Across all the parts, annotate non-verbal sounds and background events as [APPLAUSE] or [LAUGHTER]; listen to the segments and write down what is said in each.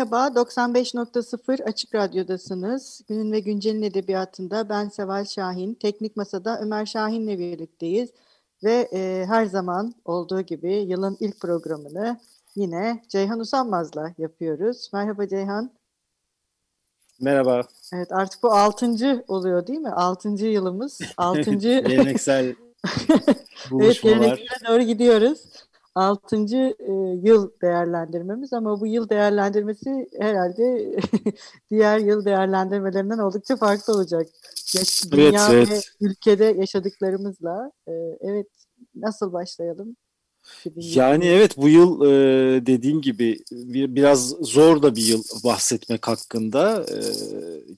Merhaba, 95.0 Açık Radyo'dasınız. Günün ve Güncel'in edebiyatında ben Seval Şahin, Teknik Masa'da Ömer Şahin'le birlikteyiz. Ve e, her zaman olduğu gibi yılın ilk programını yine Ceyhan Usanmaz'la yapıyoruz. Merhaba Ceyhan. Merhaba. Evet artık bu altıncı oluyor değil mi? Altıncı yılımız. [LAUGHS] Altıncı... geleneksel buluşmalar. evet geleneksel [LAUGHS] doğru gidiyoruz. Altıncı e, yıl değerlendirmemiz ama bu yıl değerlendirmesi herhalde [LAUGHS] diğer yıl değerlendirmelerinden oldukça farklı olacak. Dünya evet, evet. ve ülkede yaşadıklarımızla. E, evet nasıl başlayalım? Yani evet bu yıl e, dediğim gibi bir, biraz zor da bir yıl bahsetmek hakkında. E,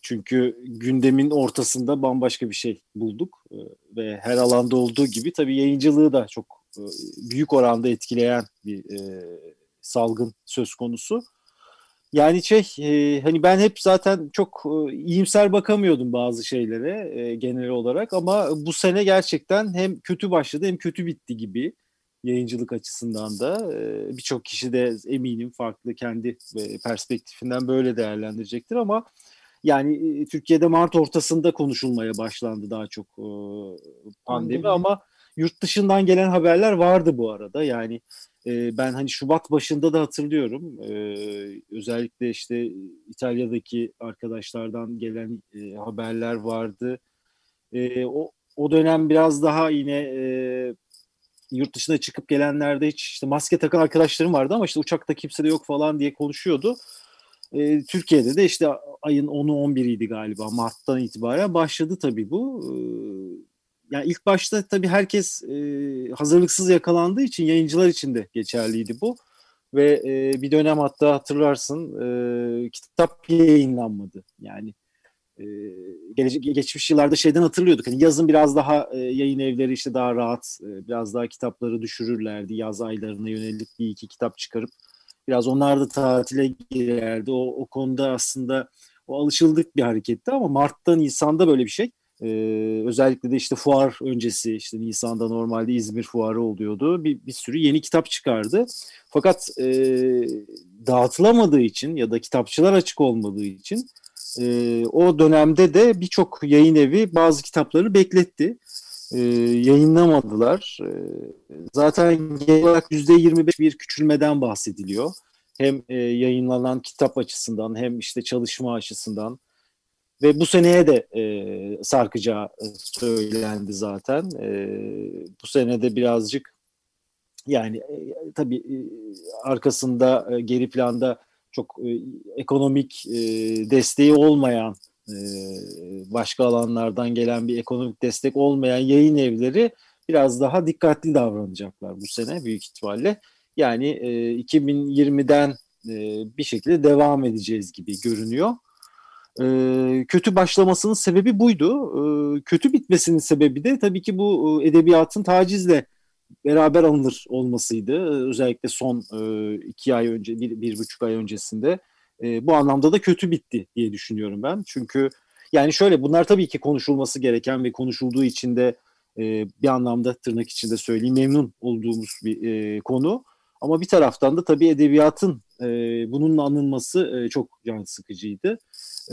çünkü gündemin ortasında bambaşka bir şey bulduk. E, ve her alanda olduğu gibi tabii yayıncılığı da çok büyük oranda etkileyen bir e, salgın söz konusu. Yani şey e, hani ben hep zaten çok e, iyimser bakamıyordum bazı şeylere e, genel olarak. Ama bu sene gerçekten hem kötü başladı hem kötü bitti gibi yayıncılık açısından da. E, birçok kişi de eminim farklı kendi e, perspektifinden böyle değerlendirecektir ama yani e, Türkiye'de Mart ortasında konuşulmaya başlandı daha çok e, pandemi. ama yurt dışından gelen haberler vardı bu arada yani e, ben hani Şubat başında da hatırlıyorum e, özellikle işte İtalya'daki arkadaşlardan gelen e, haberler vardı e, o o dönem biraz daha yine e, yurt dışına çıkıp gelenlerde hiç işte maske takan arkadaşlarım vardı ama işte uçakta kimse de yok falan diye konuşuyordu. E, Türkiye'de de işte ayın 10'u 11'iydi galiba Mart'tan itibaren başladı tabii bu. E, yani ilk başta tabii herkes e, hazırlıksız yakalandığı için yayıncılar için de geçerliydi bu. Ve e, bir dönem hatta hatırlarsın e, kitap yayınlanmadı. Yani e, gelecek, geçmiş yıllarda şeyden hatırlıyorduk. Hani yazın biraz daha e, yayın evleri işte daha rahat, e, biraz daha kitapları düşürürlerdi. Yaz aylarına yönelik bir iki kitap çıkarıp biraz onlar da tatile girerdi. O, o konuda aslında o alışıldık bir hareketti ama Mart'ta Nisan'da böyle bir şey. Ee, özellikle de işte fuar öncesi işte Nisan'da normalde İzmir fuarı oluyordu. Bir, bir sürü yeni kitap çıkardı. Fakat e, dağıtılamadığı için ya da kitapçılar açık olmadığı için e, o dönemde de birçok yayın evi bazı kitapları bekletti. E, yayınlamadılar. E, zaten genel olarak %25 bir küçülmeden bahsediliyor. Hem e, yayınlanan kitap açısından hem işte çalışma açısından ve bu seneye de e, sarkacağı söylendi zaten. E, bu senede birazcık yani e, tabii e, arkasında e, geri planda çok e, ekonomik e, desteği olmayan e, başka alanlardan gelen bir ekonomik destek olmayan yayın evleri biraz daha dikkatli davranacaklar bu sene büyük ihtimalle. Yani e, 2020'den e, bir şekilde devam edeceğiz gibi görünüyor. E, kötü başlamasının sebebi buydu. E, kötü bitmesinin sebebi de tabii ki bu e, edebiyatın tacizle beraber alınır olmasıydı. Özellikle son e, iki ay önce, bir, bir buçuk ay öncesinde. E, bu anlamda da kötü bitti diye düşünüyorum ben. Çünkü yani şöyle bunlar tabii ki konuşulması gereken ve konuşulduğu için de e, bir anlamda tırnak içinde söyleyeyim memnun olduğumuz bir e, konu. Ama bir taraftan da tabii edebiyatın e, bununla anılması e, çok can sıkıcıydı.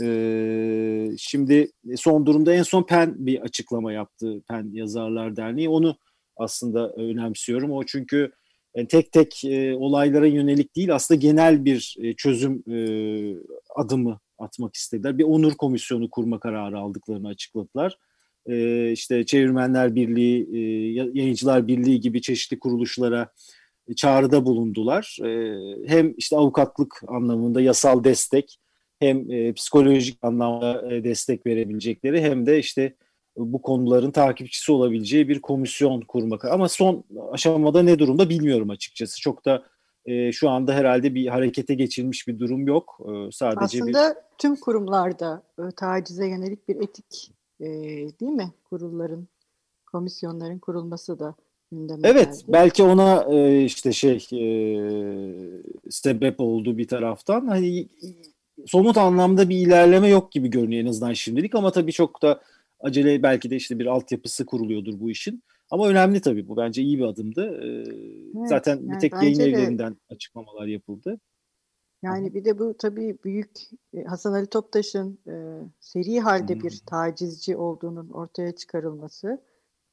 E, şimdi son durumda en son PEN bir açıklama yaptı. PEN Yazarlar Derneği. Onu aslında önemsiyorum. O çünkü yani tek tek e, olaylara yönelik değil aslında genel bir e, çözüm e, adımı atmak istediler. Bir onur komisyonu kurma kararı aldıklarını açıkladılar. E, işte Çevirmenler Birliği, e, Yayıncılar Birliği gibi çeşitli kuruluşlara çağrıda bulundular. E, hem işte avukatlık anlamında yasal destek hem e, psikolojik anlamda e, destek verebilecekleri hem de işte bu konuların takipçisi olabileceği bir komisyon kurmak. Ama son aşamada ne durumda bilmiyorum açıkçası. Çok da e, şu anda herhalde bir harekete geçilmiş bir durum yok. E, sadece Aslında bir... tüm kurumlarda e, tacize yönelik bir etik e, değil mi? Kurulların, komisyonların kurulması da gündeme Evet, geldi. belki ona e, işte şey e, sebep oldu bir taraftan. Hani somut anlamda bir ilerleme yok gibi görünüyor en azından şimdilik ama tabii çok da acele belki de işte bir altyapısı kuruluyordur bu işin. Ama önemli tabii bu bence iyi bir adımdı. Ee, Evet, zaten yani bir tek yayın evlerinden açıklamalar yapıldı. Yani bir de bu tabii büyük e, Hasan Ali Toptaş'ın e, seri halde Hı. bir tacizci olduğunun ortaya çıkarılması.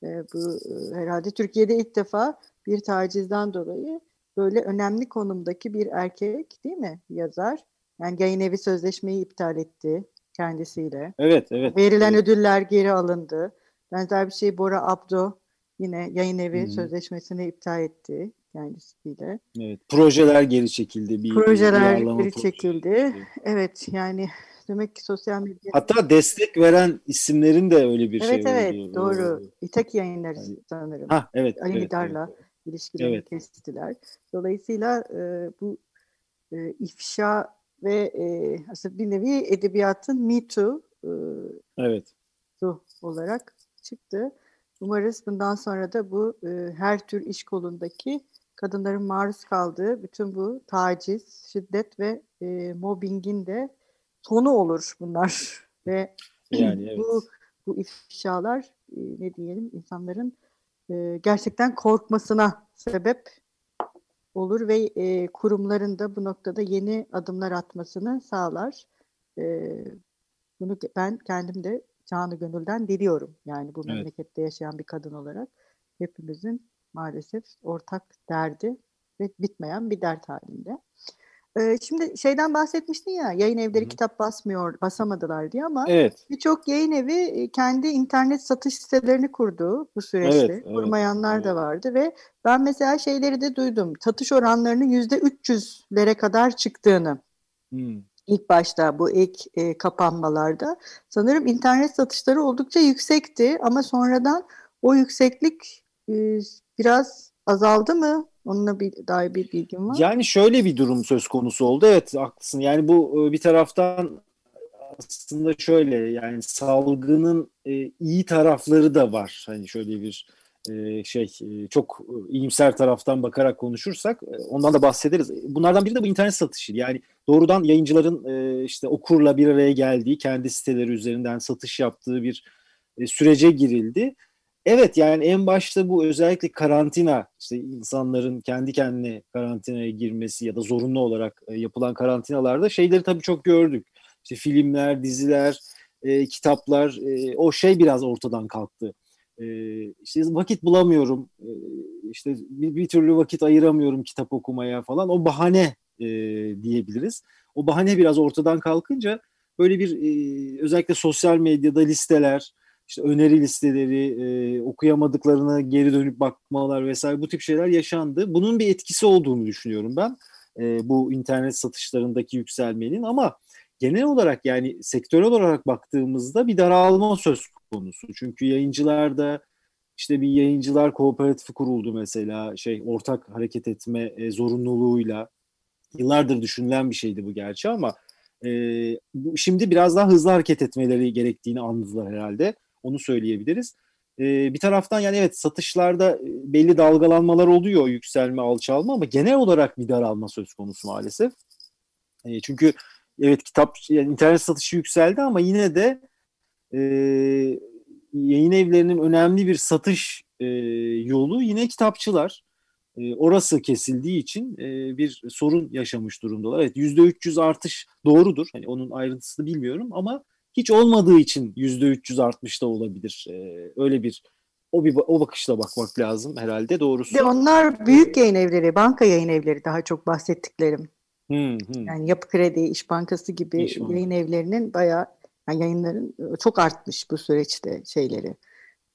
E, bu e, herhalde Türkiye'de ilk defa bir tacizden dolayı böyle önemli konumdaki bir erkek değil mi yazar? Yani yayın evi sözleşmeyi iptal etti kendisiyle. Evet, evet. Verilen evet. ödüller geri alındı. Benzer bir şey Bora Abdo yine yayın evi Hı. sözleşmesini iptal etti kendisiyle. evet. Projeler geri çekildi. Bir, Projeler uyarlama geri projesi. çekildi. Evet yani demek ki sosyal medya Hatta destek veren isimlerin de öyle bir Evet şey evet oldu. doğru. İtaki yayınları Yani- sanırım. Ha evet. Ali evet, Nidar'la evet. ilişkilerini Evet. kestiler. Dolayısıyla e, bu e, ifşa ve e, aslında bir nevi edebiyatın Me Too e, Evet. ruh olarak çıktı. Umarız bundan sonra da bu e, her tür iş kolundaki kadınların maruz kaldığı bütün bu taciz, şiddet ve e, mobbingin de sonu olur bunlar [LAUGHS] ve Yani evet. bu bu ifşalar e, ne diyelim insanların e, gerçekten korkmasına sebep olur ve e, kurumların da bu noktada yeni adımlar atmasını sağlar. E, bunu ben kendim de canı gönülden diliyorum. Yani bu Evet. memlekette yaşayan bir kadın olarak hepimizin maalesef ortak derdi ve bitmeyen bir dert halinde. Ee, şimdi şeyden bahsetmiştin ya yayın evleri Hı kitap basmıyor, basamadılar diye ama Evet. birçok yayın evi kendi internet satış sitelerini kurdu bu süreçte. Evet, evet, Kurmayanlar da evet. vardı ve ben mesela şeyleri de duydum. Satış oranlarının yüzde 300'lere kadar çıktığını Hmm. ilk başta bu ilk e, kapanmalarda. Sanırım internet satışları oldukça yüksekti ama sonradan o yükseklik e, biraz azaldı mı? Onunla bir dair bir bilgim var. Yani şöyle bir durum söz konusu oldu. Evet haklısın. Yani bu e, bir taraftan aslında şöyle yani salgının e, iyi tarafları da var. Hani şöyle bir e, şey çok iyimser taraftan bakarak konuşursak ondan da bahsederiz. Bunlardan biri de bu internet satışı. Yani doğrudan yayıncıların işte okurla bir araya geldiği, kendi siteleri üzerinden satış yaptığı bir sürece girildi. Evet yani en başta bu özellikle karantina işte insanların kendi kendine karantinaya girmesi ya da zorunlu olarak e, yapılan karantinalarda şeyleri tabii çok gördük. İşte filmler, diziler, e, kitaplar e, o şey biraz ortadan kalktı. E, işte vakit bulamıyorum, e, işte bir, bir türlü vakit ayıramıyorum kitap okumaya falan. O bahane e, diyebiliriz. O bahane biraz ortadan kalkınca böyle bir e, özellikle sosyal medyada listeler, işte öneri listeleri, e, okuyamadıklarına geri dönüp bakmalar vesaire bu tip şeyler yaşandı. Bunun bir etkisi olduğunu düşünüyorum ben e, bu internet satışlarındaki yükselmenin ama genel olarak yani sektörel olarak baktığımızda bir daralma söz konusu. Çünkü yayıncılarda işte bir yayıncılar kooperatifi kuruldu mesela şey ortak hareket etme e, zorunluluğuyla yıllardır düşünülen bir şeydi bu gerçi ama e, şimdi biraz daha hızlı hareket etmeleri gerektiğini anladılar herhalde. Onu söyleyebiliriz. Ee, bir taraftan yani evet satışlarda e, belli dalgalanmalar oluyor, yükselme, alçalma ama genel olarak bir daralma söz konusu maalesef. E, çünkü evet kitap, yani internet satışı yükseldi ama yine de e, yayın evlerinin önemli bir satış e, yolu yine kitapçılar. E, orası kesildiği için e, bir sorun yaşamış durumdalar. Evet %300 artış doğrudur. Hani onun ayrıntısını bilmiyorum ama hiç olmadığı için yüzde 300 artmış da olabilir. Ee, öyle bir o bir o bakışla bakmak lazım herhalde doğrusu. De onlar büyük yayın evleri, banka yayın evleri daha çok bahsettiklerim. Hmm, hmm. Yani Yapı Kredi, İş Bankası gibi İş yayın evlerinin bayağı yani yayınların çok artmış bu süreçte şeyleri.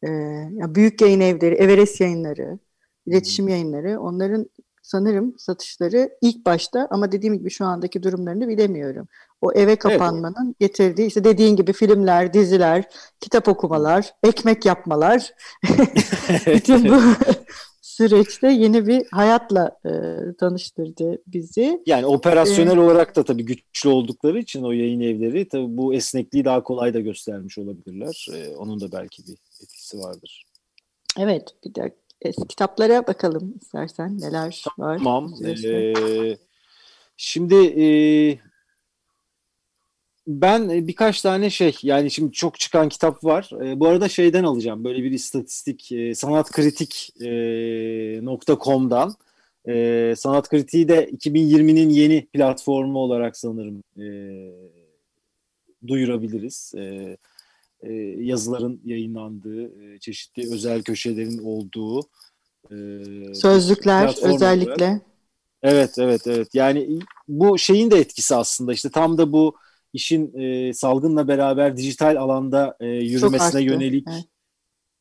Ee, yani büyük yayın evleri, Everest yayınları, iletişim yayınları onların sanırım satışları ilk başta ama dediğim gibi şu andaki durumlarını bilemiyorum. O eve kapanmanın evet. getirdiği işte dediğin gibi filmler, diziler, kitap okumalar, ekmek yapmalar. [LAUGHS] Bütün bu [LAUGHS] süreçte yeni bir hayatla e, tanıştırdı bizi. Yani operasyonel ee, olarak da tabii güçlü oldukları için o yayın evleri tabii bu esnekliği daha kolay da göstermiş olabilirler. Ee, onun da belki bir etkisi vardır. Evet, bir de eski kitaplara bakalım istersen neler var. Tamam. Ee, şimdi e, ben e, birkaç tane şey yani şimdi çok çıkan kitap var. E, bu arada şeyden alacağım böyle bir istatistik e, sanatkritik.com'dan. E, e, Sanat Kritiği de 2020'nin yeni platformu olarak sanırım e, duyurabiliriz. E, e, yazıların yayınlandığı, e, çeşitli özel köşelerin olduğu e, sözlükler özellikle. Evet, evet, evet. Yani bu şeyin de etkisi aslında işte tam da bu işin e, salgınla beraber dijital alanda e, yürümesine yönelik evet.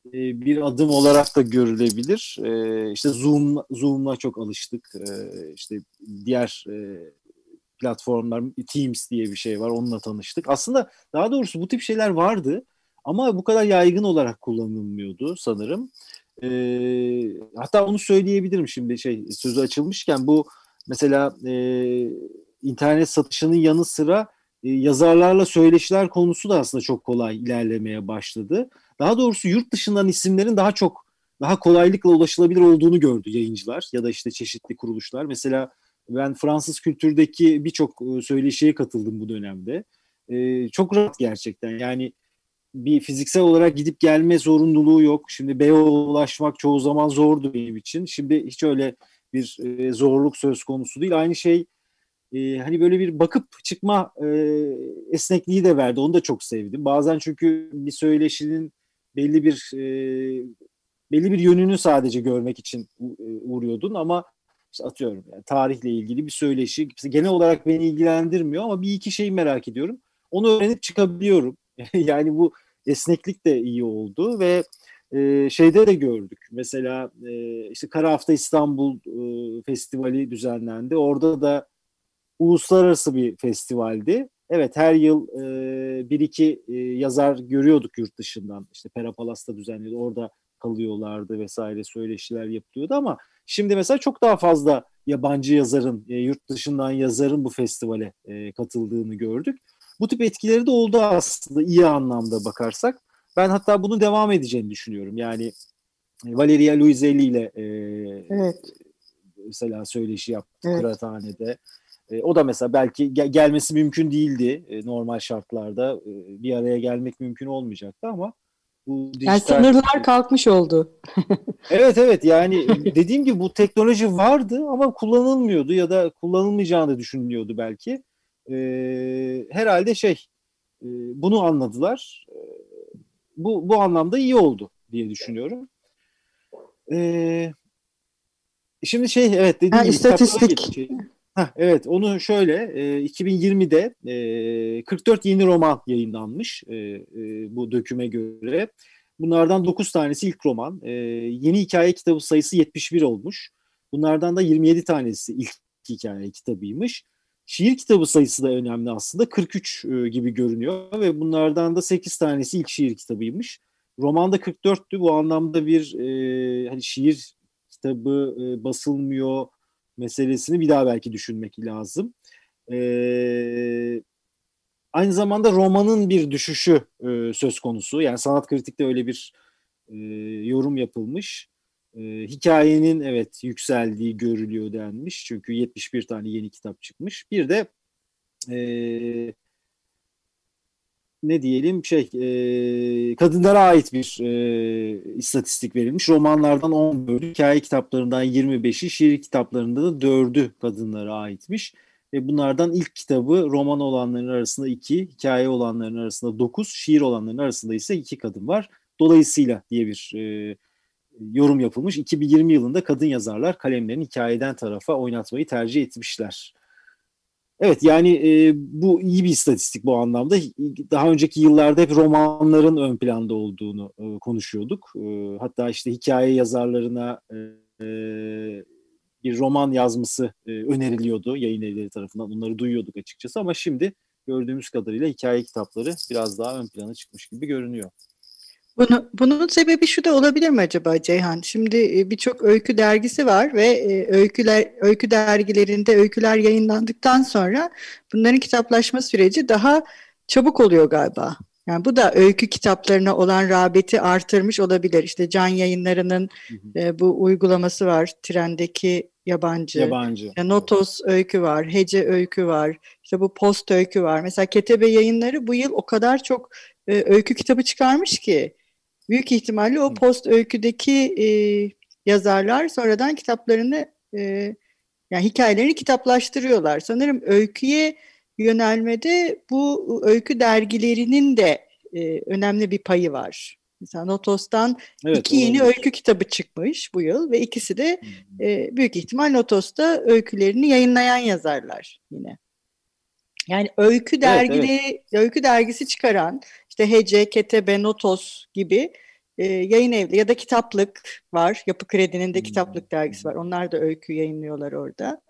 e, bir adım olarak da görülebilir. E, işte Zoom Zoom'la çok alıştık. E, işte diğer e, platformlar Teams diye bir şey var. Onunla tanıştık. Aslında daha doğrusu bu tip şeyler vardı ama bu kadar yaygın olarak kullanılmıyordu sanırım. E, hatta onu söyleyebilirim şimdi şey sözü açılmışken bu mesela e, internet satışının yanı sıra e, yazarlarla söyleşiler konusu da aslında çok kolay ilerlemeye başladı. Daha doğrusu yurt dışından isimlerin daha çok daha kolaylıkla ulaşılabilir olduğunu gördü yayıncılar ya da işte çeşitli kuruluşlar. Mesela ben Fransız kültürdeki birçok e, söyleşiye katıldım bu dönemde. Ee, çok rahat gerçekten. Yani bir fiziksel olarak gidip gelme zorunluluğu yok. Şimdi Beyoğlu'na ulaşmak çoğu zaman zordu benim için. Şimdi hiç öyle bir e, zorluk söz konusu değil. Aynı şey e, hani böyle bir bakıp çıkma e, esnekliği de verdi. Onu da çok sevdim. Bazen çünkü bir söyleşinin belli bir belli bir yönünü sadece görmek için uğruyordun ama işte atıyorum yani tarihle ilgili bir söyleşi genel olarak beni ilgilendirmiyor ama bir iki şeyi merak ediyorum. Onu öğrenip çıkabiliyorum. [LAUGHS] yani bu esneklik de iyi oldu ve e, şeyde de gördük. Mesela e, işte Kara Hafta İstanbul e, Festivali düzenlendi. Orada da uluslararası bir festivaldi. Evet her yıl e, bir iki e, yazar görüyorduk yurt dışından. İşte Pera Palas'ta düzenliyordu. Orada kalıyorlardı vesaire söyleşiler yapılıyordu ama şimdi mesela çok daha fazla yabancı yazarın, e, yurt dışından yazarın bu festivale e, katıldığını gördük. Bu tip etkileri de oldu aslında iyi anlamda bakarsak. Ben hatta bunu devam edeceğini düşünüyorum. Yani e, Valeria Luiselli ile e, evet. mesela söyleşi yaptı evet. Kıraathane'de. E, o da mesela belki gel- gelmesi mümkün değildi e, normal şartlarda. E, bir araya gelmek mümkün olmayacaktı ama bu dijital... Yani sınırlar kalkmış oldu. [LAUGHS] evet evet yani dediğim gibi bu teknoloji vardı ama kullanılmıyordu ya da kullanılmayacağını düşünülüyordu belki. E, herhalde şey e, bunu anladılar. E, bu, bu anlamda iyi oldu diye düşünüyorum. E, şimdi şey evet dediğim ha, gibi istatistik. Heh, evet onu şöyle e, 2020'de e, 44 yeni roman yayınlanmış e, e, bu döküme göre. Bunlardan 9 tanesi ilk roman. E, yeni hikaye kitabı sayısı 71 olmuş. Bunlardan da 27 tanesi ilk hikaye kitabıymış. Şiir kitabı sayısı da önemli aslında. 43 e, gibi görünüyor ve bunlardan da 8 tanesi ilk şiir kitabıymış. Romanda 44'tü. Bu anlamda bir e, hani şiir kitabı e, basılmıyor meselesini bir daha belki düşünmek lazım. Ee, aynı zamanda romanın bir düşüşü e, söz konusu. Yani sanat kritikte öyle bir e, yorum yapılmış. E, hikayenin evet yükseldiği görülüyor denmiş. Çünkü 71 tane yeni kitap çıkmış. Bir de e, ne diyelim şey e, kadınlara ait bir e, istatistik verilmiş. Romanlardan 10 bölü, hikaye kitaplarından 25'i, şiir kitaplarında da 4'ü kadınlara aitmiş. Ve bunlardan ilk kitabı roman olanların arasında 2, hikaye olanların arasında 9, şiir olanların arasında ise 2 kadın var. Dolayısıyla diye bir e, yorum yapılmış. 2020 yılında kadın yazarlar kalemlerini hikayeden tarafa oynatmayı tercih etmişler. Evet yani e, bu iyi bir istatistik bu anlamda. Daha önceki yıllarda hep romanların ön planda olduğunu e, konuşuyorduk. E, hatta işte hikaye yazarlarına e, bir roman yazması e, öneriliyordu yayın evleri tarafından. Bunları duyuyorduk açıkçası ama şimdi gördüğümüz kadarıyla hikaye kitapları biraz daha ön plana çıkmış gibi görünüyor. Bunu, bunun sebebi şu da olabilir mi acaba Ceyhan? Şimdi e, birçok öykü dergisi var ve e, öyküler öykü dergilerinde öyküler yayınlandıktan sonra bunların kitaplaşma süreci daha çabuk oluyor galiba. Yani bu da öykü kitaplarına olan rağbeti artırmış olabilir. İşte Can Yayınları'nın e, bu uygulaması var. Trendeki yabancı. Yabancı. İşte Notos öykü var, Hece öykü var. İşte bu post öykü var. Mesela Ketebe Yayınları bu yıl o kadar çok e, öykü kitabı çıkarmış ki büyük ihtimalle o post öyküdeki e, yazarlar sonradan kitaplarını e, yani hikayelerini kitaplaştırıyorlar. Sanırım öyküye yönelmede bu öykü dergilerinin de e, önemli bir payı var. Mesela Notos'tan evet, iki olabilir. yeni öykü kitabı çıkmış bu yıl ve ikisi de e, büyük ihtimal Notos'ta öykülerini yayınlayan yazarlar yine. Yani öykü dergileri, evet, evet. öykü dergisi çıkaran işte Hece, Ketebe, Notos gibi e, yayın evli ya da kitaplık var. Yapı Kredi'nin de hmm. kitaplık dergisi var. Onlar da öykü yayınlıyorlar orada.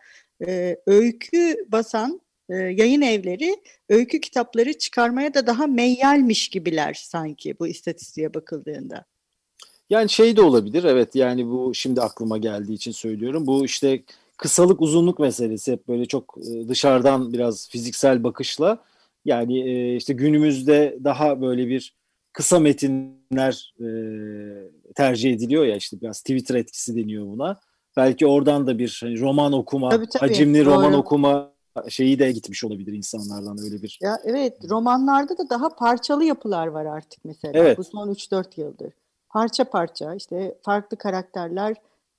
E, öykü basan e, yayın evleri öykü kitapları çıkarmaya da daha meyyalmiş gibiler sanki bu istatistiğe bakıldığında. Yani şey de olabilir evet yani bu şimdi aklıma geldiği için söylüyorum. Bu işte kısalık uzunluk meselesi hep böyle çok e, dışarıdan biraz fiziksel bakışla yani e, işte günümüzde daha böyle bir kısa metinler e, tercih ediliyor ya işte biraz Twitter etkisi deniyor buna. Belki oradan da bir hani roman okuma, tabii, tabii, hacimli doğru. roman okuma şeyi de gitmiş olabilir insanlardan öyle bir. Ya evet romanlarda da daha parçalı yapılar var artık mesela evet. bu son 3-4 yıldır. Parça parça işte farklı karakterler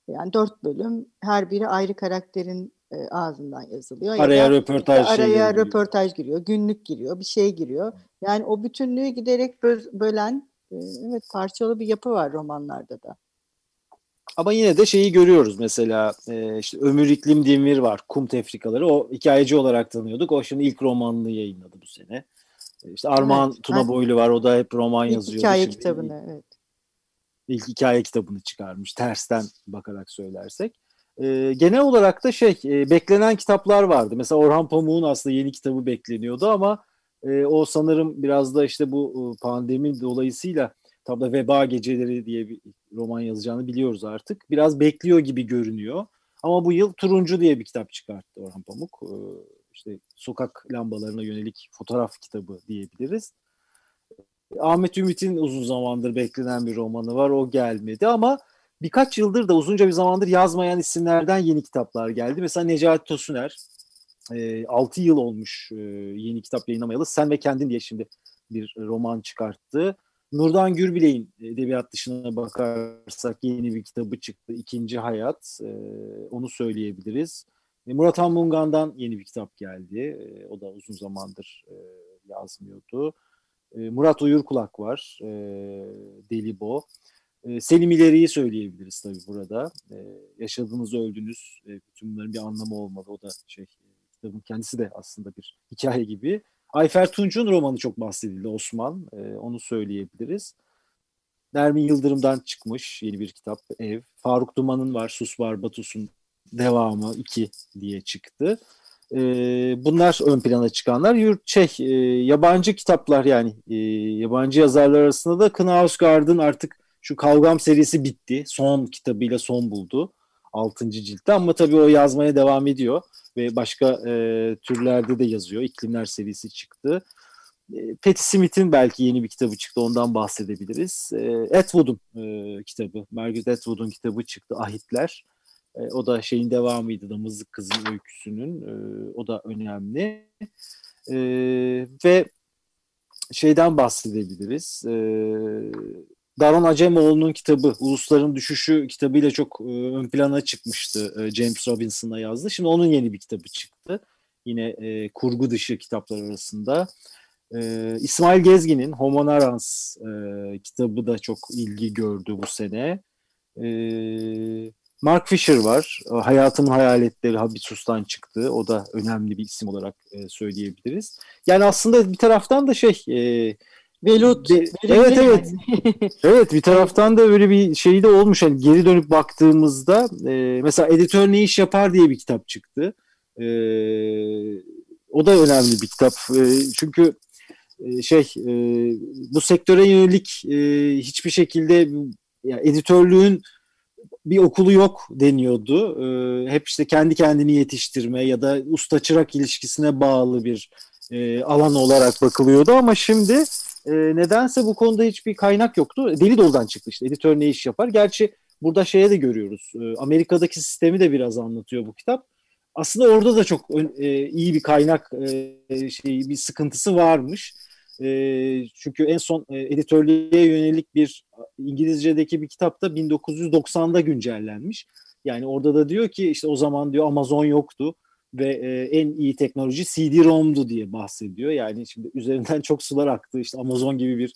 yani dört bölüm her biri ayrı karakterin e, ağzından yazılıyor. Araya ya da, röportaj araya giriyor. röportaj giriyor, günlük giriyor, bir şey giriyor. Yani o bütünlüğü giderek bö- bölen e, evet parçalı bir yapı var romanlarda da. Ama yine de şeyi görüyoruz mesela e, işte Ömür İklim Demir var Kum Tefrikaları o hikayeci olarak tanıyorduk o şimdi ilk romanını yayınladı bu sene. E, işte Armağan evet, Tuna Boylu var o da hep roman ilk yazıyor. hikaye şimdi. kitabını evet. İlk hikaye kitabını çıkarmış tersten bakarak söylersek. E, genel olarak da şey e, beklenen kitaplar vardı. Mesela Orhan Pamuk'un aslında yeni kitabı bekleniyordu ama e, o sanırım biraz da işte bu pandemi dolayısıyla Tabi da Veba Geceleri diye bir roman yazacağını biliyoruz artık. Biraz bekliyor gibi görünüyor. Ama bu yıl Turuncu diye bir kitap çıkarttı Orhan Pamuk. Ee, işte sokak lambalarına yönelik fotoğraf kitabı diyebiliriz. Ahmet Ümit'in uzun zamandır beklenen bir romanı var. O gelmedi ama birkaç yıldır da uzunca bir zamandır yazmayan isimlerden yeni kitaplar geldi. Mesela Necati Tosuner. 6 yıl olmuş yeni kitap yayınlamayalı. Sen ve Kendin diye şimdi bir roman çıkarttı. Nurdan Gürbilek'in edebiyat dışına bakarsak yeni bir kitabı çıktı. İkinci Hayat. E, onu söyleyebiliriz. E, Murat Anmungan'dan yeni bir kitap geldi. E, o da uzun zamandır e, yazmıyordu. E, Murat Uyurkulak var. E, Delibo. E, Selim İleri'yi söyleyebiliriz tabii burada. E, yaşadığınız öldünüz. E, bütün bunların bir anlamı olmadı. O da şey kitabın kendisi de aslında bir hikaye gibi. Ayfer Tunç'un romanı çok bahsedildi Osman. E, onu söyleyebiliriz. Nermin Yıldırım'dan çıkmış yeni bir kitap Ev. Faruk Duman'ın var Sus Var Batus'un devamı 2 diye çıktı. E, bunlar ön plana çıkanlar. Yurt şey, e, yabancı kitaplar yani e, yabancı yazarlar arasında da Knausgaard'ın artık şu Kavgam serisi bitti. Son kitabıyla son buldu. 6. ciltte ama tabii o yazmaya devam ediyor ve başka e, türlerde de yazıyor. İklimler serisi çıktı. E, Patti Smith'in belki yeni bir kitabı çıktı. Ondan bahsedebiliriz. E, Atwood'un e, kitabı, Margaret Atwood'un kitabı çıktı. Ahitler. E, o da şeyin devamıydı. Damızlık Kızın öyküsünün. E, o da önemli. E, ve şeyden bahsedebiliriz. E, Daron Acemoğlu'nun kitabı Ulusların Düşüşü kitabıyla çok e, ön plana çıkmıştı. E, James Robinson'a yazdı. Şimdi onun yeni bir kitabı çıktı. Yine e, kurgu dışı kitaplar arasında. E, İsmail Gezgin'in Homo Narans e, kitabı da çok ilgi gördü bu sene. E, Mark Fisher var. Hayatımın Hayaletleri Habitus'tan çıktı. O da önemli bir isim olarak e, söyleyebiliriz. Yani aslında bir taraftan da şey... E, Velut. De, evet evet. [LAUGHS] evet bir taraftan da böyle bir şey de olmuş. Yani geri dönüp baktığımızda e, mesela editör ne iş yapar diye bir kitap çıktı. E, o da önemli bir kitap. E, çünkü e, şey e, bu sektöre yönelik e, hiçbir şekilde yani editörlüğün bir okulu yok deniyordu. E, hep işte kendi kendini yetiştirme ya da usta çırak ilişkisine bağlı bir e, alan olarak bakılıyordu ama şimdi e, nedense bu konuda hiçbir kaynak yoktu. Deli doldan çıktı işte editör ne iş yapar. Gerçi burada şeye de görüyoruz. E, Amerika'daki sistemi de biraz anlatıyor bu kitap. Aslında orada da çok e, iyi bir kaynak e, şey bir sıkıntısı varmış. E, çünkü en son e, editörlüğe yönelik bir İngilizce'deki bir kitapta 1990'da güncellenmiş. Yani orada da diyor ki işte o zaman diyor Amazon yoktu ve e, en iyi teknoloji CD-ROM'du diye bahsediyor. Yani şimdi üzerinden çok sular aktı. İşte Amazon gibi bir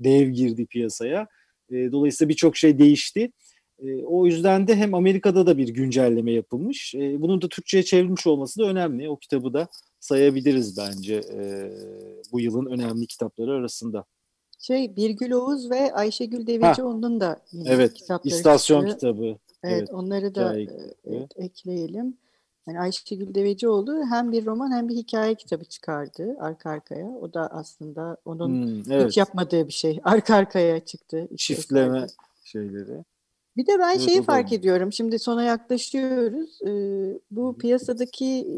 dev girdi piyasaya. E, dolayısıyla birçok şey değişti. E, o yüzden de hem Amerika'da da bir güncelleme yapılmış. E, bunun da Türkçe'ye çevrilmiş olması da önemli. O kitabı da sayabiliriz bence e, bu yılın önemli kitapları arasında. Şey Birgül Oğuz ve Ayşegül Devecioğlu'nun da yine evet, kitapları istasyon çıktı. kitabı. Evet, evet onları da e, evet, ekleyelim. Yani Ayşegül Devecioğlu hem bir roman hem bir hikaye kitabı çıkardı arka arkaya. O da aslında onun hmm, evet. hiç yapmadığı bir şey. [LAUGHS] Arka arkaya çıktı. Çiftleme şeyleri. Bir de ben evet, şeyi fark ediyorum. Şimdi sona yaklaşıyoruz. Ee, bu piyasadaki e,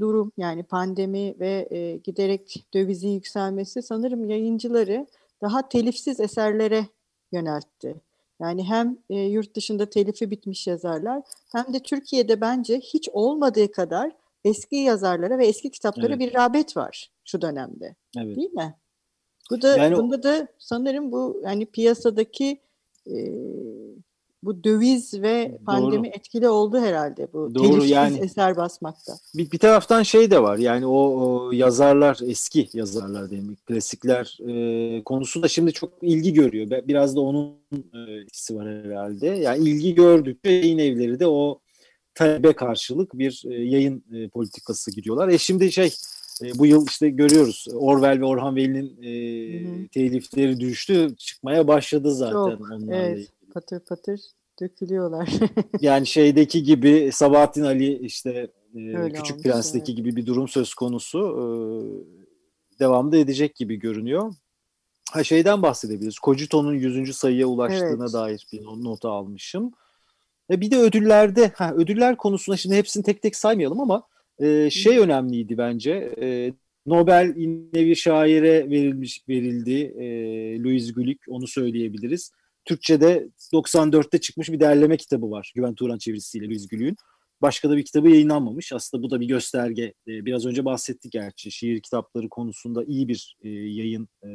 durum yani pandemi ve e, giderek dövizin yükselmesi sanırım yayıncıları daha telifsiz eserlere yöneltti. Yani hem e, yurt dışında telifi bitmiş yazarlar hem de Türkiye'de bence hiç olmadığı kadar eski yazarlara ve eski kitaplara evet. bir rağbet var şu dönemde. Evet. Değil mi? Bu da yani bunda da sanırım bu yani piyasadaki e, bu döviz ve pandemi Doğru. etkili oldu herhalde bu Doğru, telifsiz yani, eser basmakta. Bir, bir taraftan şey de var yani o, o yazarlar eski yazarlar diyelim klasikler e, konusunda şimdi çok ilgi görüyor. Biraz da onun e, etkisi var herhalde. Yani ilgi gördükçe yayın evleri de o talebe karşılık bir e, yayın e, politikası gidiyorlar. E şimdi şey e, bu yıl işte görüyoruz Orwell ve Orhan Veli'nin e, telifleri düştü çıkmaya başladı zaten Çok, onlarla evet patır patır dökülüyorlar. [LAUGHS] yani şeydeki gibi Sabahattin Ali işte e, Küçük olmuş, Prens'teki evet. gibi bir durum söz konusu e, devamda edecek gibi görünüyor. Ha şeyden bahsedebiliriz. Kocito'nun 100. sayıya ulaştığına evet. dair bir nota almışım. E bir de ödüllerde, ha ödüller konusunda şimdi hepsini tek tek saymayalım ama e, şey önemliydi bence. E, Nobel yine bir şaire verilmiş verildi. E, Louis Glück onu söyleyebiliriz. Türkçe'de 94'te çıkmış bir derleme kitabı var. Güven Turan çevirisiyle Luis Gülüğün. Başka da bir kitabı yayınlanmamış. Aslında bu da bir gösterge. Ee, biraz önce bahsettik gerçi. Şiir kitapları konusunda iyi bir e, yayın e,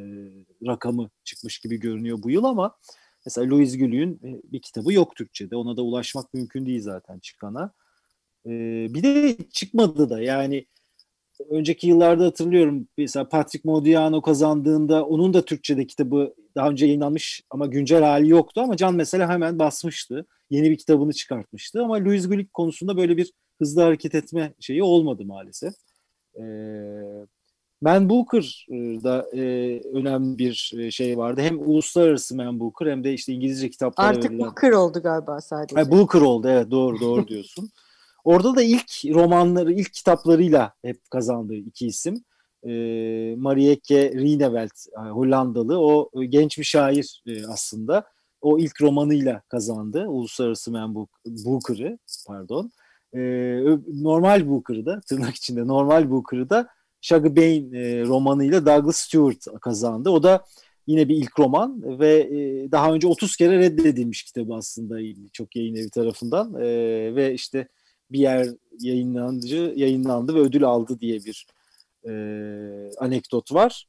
rakamı çıkmış gibi görünüyor bu yıl ama mesela Louis Gülüğün e, bir kitabı yok Türkçe'de. Ona da ulaşmak mümkün değil zaten çıkana. Bir de çıkmadı da yani önceki yıllarda hatırlıyorum mesela Patrick Modiano kazandığında onun da Türkçe'de kitabı daha önce yayınlanmış ama güncel hali yoktu ama Can mesela hemen basmıştı. Yeni bir kitabını çıkartmıştı ama Louis Glück konusunda böyle bir hızlı hareket etme şeyi olmadı maalesef. Ee, Man Booker'da e, önemli bir e, şey vardı. Hem uluslararası Man Booker hem de işte İngilizce kitaplar Artık verilen... Booker oldu galiba sadece. Ha, Booker oldu evet doğru doğru [LAUGHS] diyorsun. Orada da ilk romanları, ilk kitaplarıyla hep kazandığı iki isim. E, Marieke Rineveld, e, Hollandalı. O e, genç bir şair e, aslında. O ilk romanıyla kazandı. Uluslararası Man Booker'ı, pardon. E, normal Booker'ı da, tırnak içinde normal Booker'ı da Shaggy Bain e, romanıyla Douglas Stewart kazandı. O da yine bir ilk roman ve e, daha önce 30 kere reddedilmiş kitabı aslında çok yayın evi tarafından e, ve işte bir yer yayınlandı, yayınlandı ve ödül aldı diye bir e, anekdot var.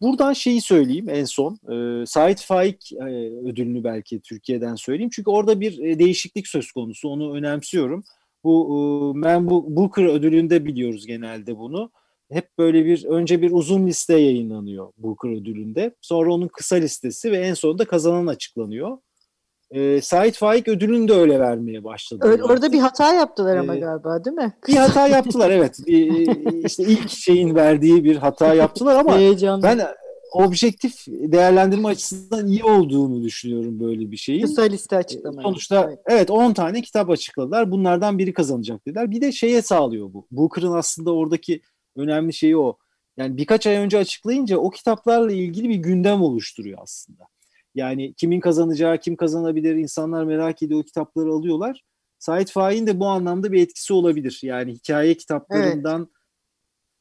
Buradan şeyi söyleyeyim en son. E, Sait Faik e, ödülünü belki Türkiye'den söyleyeyim. Çünkü orada bir e, değişiklik söz konusu. Onu önemsiyorum. Bu e, Man Booker ödülünde biliyoruz genelde bunu. Hep böyle bir önce bir uzun liste yayınlanıyor Booker ödülünde. Sonra onun kısa listesi ve en sonunda kazanan açıklanıyor e, Sait Faik ödülünü de öyle vermeye başladı. Öyle, orada bir hata yaptılar ama ee, galiba değil mi? Bir hata yaptılar evet. Bir, işte ilk şeyin verdiği bir hata yaptılar ama Heyecanlı. ben objektif değerlendirme açısından iyi olduğunu düşünüyorum böyle bir şeyin. Kısa liste açıklamayı. Sonuçta evet. evet 10 tane kitap açıkladılar. Bunlardan biri kazanacak dediler. Bir de şeye sağlıyor bu. Booker'ın aslında oradaki önemli şeyi o. Yani birkaç ay önce açıklayınca o kitaplarla ilgili bir gündem oluşturuyor aslında. Yani kimin kazanacağı, kim kazanabilir, insanlar merak ediyor o kitapları alıyorlar. Sait Faik'in de bu anlamda bir etkisi olabilir. Yani hikaye kitaplarından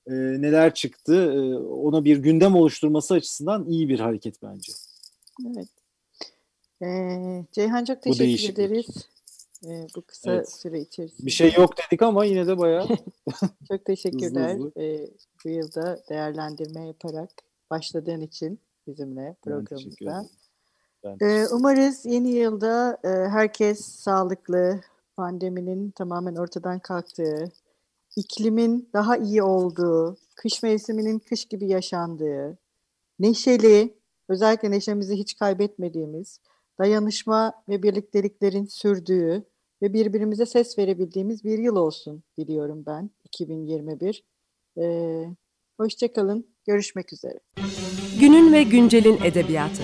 evet. e, neler çıktı e, ona bir gündem oluşturması açısından iyi bir hareket bence. Evet. Ee, Ceyhan çok teşekkür ederiz. Ee, bu kısa evet. süre içerisinde. Bir şey yok dedik ama yine de bayağı. [LAUGHS] çok teşekkürler. hızlı hızlı. Ee, bu yılda değerlendirme yaparak başladığın için bizimle programımızda. Ee, umarız yeni yılda e, herkes sağlıklı, pandeminin tamamen ortadan kalktığı, iklimin daha iyi olduğu, kış mevsiminin kış gibi yaşandığı, neşeli, özellikle neşemizi hiç kaybetmediğimiz, dayanışma ve birlikteliklerin sürdüğü ve birbirimize ses verebildiğimiz bir yıl olsun diliyorum ben 2021. Ee, hoşçakalın, görüşmek üzere. Günün ve güncelin edebiyatı.